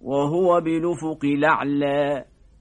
وهو بلفق الأعلى